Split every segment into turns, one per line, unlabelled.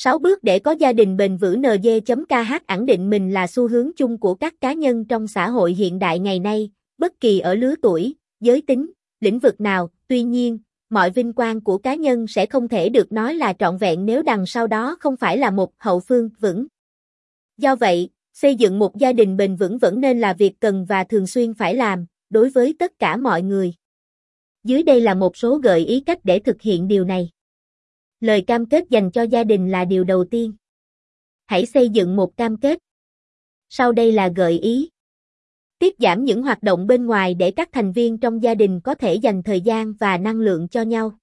6 bước để có gia đình bền vững NG.KH ẩn định mình là xu hướng chung của các cá nhân trong xã hội hiện đại ngày nay, bất kỳ ở lứa tuổi, giới tính, lĩnh vực nào, tuy nhiên, mọi vinh quang của cá nhân sẽ không thể được nói là trọn vẹn nếu đằng sau đó không phải là một hậu phương vững. Do vậy, xây dựng một gia đình bền vững vẫn nên là việc cần và thường xuyên phải làm, đối với tất cả mọi người. Dưới đây là một số gợi ý cách để thực hiện điều này. Lời cam kết dành cho gia đình là điều đầu tiên. Hãy xây dựng một cam kết. Sau đây là gợi ý. Tiết giảm những hoạt động bên ngoài để các thành viên trong gia đình có thể dành thời gian và năng lượng cho nhau.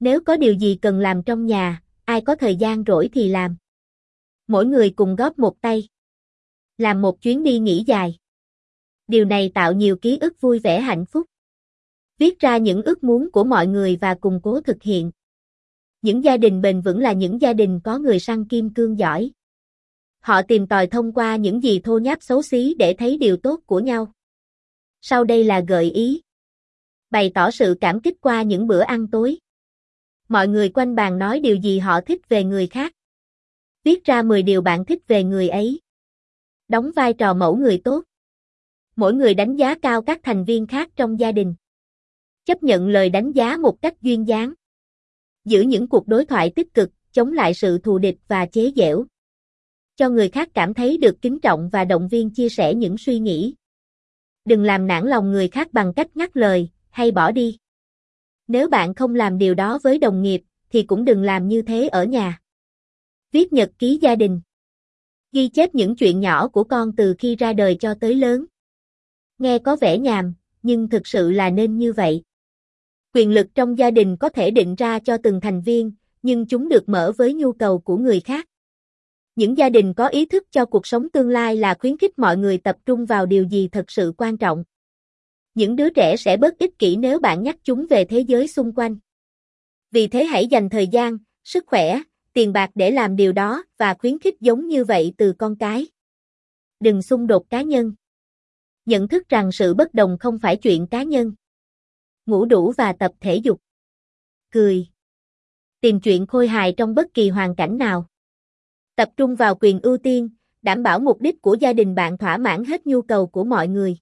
Nếu có điều gì cần làm trong nhà, ai có thời gian rỗi thì làm. Mỗi người cùng góp một tay. Làm một chuyến đi nghỉ dài. Điều này tạo nhiều ký ức vui vẻ hạnh phúc. Viết ra những ước muốn của mọi người và cùng cố thực hiện. Những gia đình bền vững là những gia đình có người săn kim cương giỏi. Họ tìm tòi thông qua những gì thô nháp xấu xí để thấy điều tốt của nhau. Sau đây là gợi ý. Bày tỏ sự cảm kích qua những bữa ăn tối. Mọi người quanh bàn nói điều gì họ thích về người khác. Viết ra 10 điều bạn thích về người ấy. Đóng vai trò mẫu người tốt. Mỗi người đánh giá cao các thành viên khác trong gia đình. Chấp nhận lời đánh giá một cách duyên dáng. Giữ những cuộc đối thoại tích cực, chống lại sự thù địch và chế giễu cho người khác cảm thấy được kính trọng và động viên chia sẻ những suy nghĩ. Đừng làm nản lòng người khác bằng cách ngắt lời, hay bỏ đi. Nếu bạn không làm điều đó với đồng nghiệp, thì cũng đừng làm như thế ở nhà. Viết nhật ký gia đình. Ghi chép những chuyện nhỏ của con từ khi ra đời cho tới lớn. Nghe có vẻ nhàm, nhưng thực sự là nên như vậy. Quyền lực trong gia đình có thể định ra cho từng thành viên, nhưng chúng được mở với nhu cầu của người khác. Những gia đình có ý thức cho cuộc sống tương lai là khuyến khích mọi người tập trung vào điều gì thật sự quan trọng. Những đứa trẻ sẽ bớt ích kỷ nếu bạn nhắc chúng về thế giới xung quanh. Vì thế hãy dành thời gian, sức khỏe, tiền bạc để làm điều đó và khuyến khích giống như vậy từ con cái. Đừng xung đột cá nhân. Nhận thức rằng sự bất đồng không phải chuyện cá nhân. Ngủ đủ và tập thể dục. Cười. Tìm chuyện khôi hài trong bất kỳ hoàn cảnh nào tập trung vào quyền ưu tiên, đảm bảo mục đích của gia đình bạn thỏa mãn hết nhu cầu của mọi người.